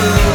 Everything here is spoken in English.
good.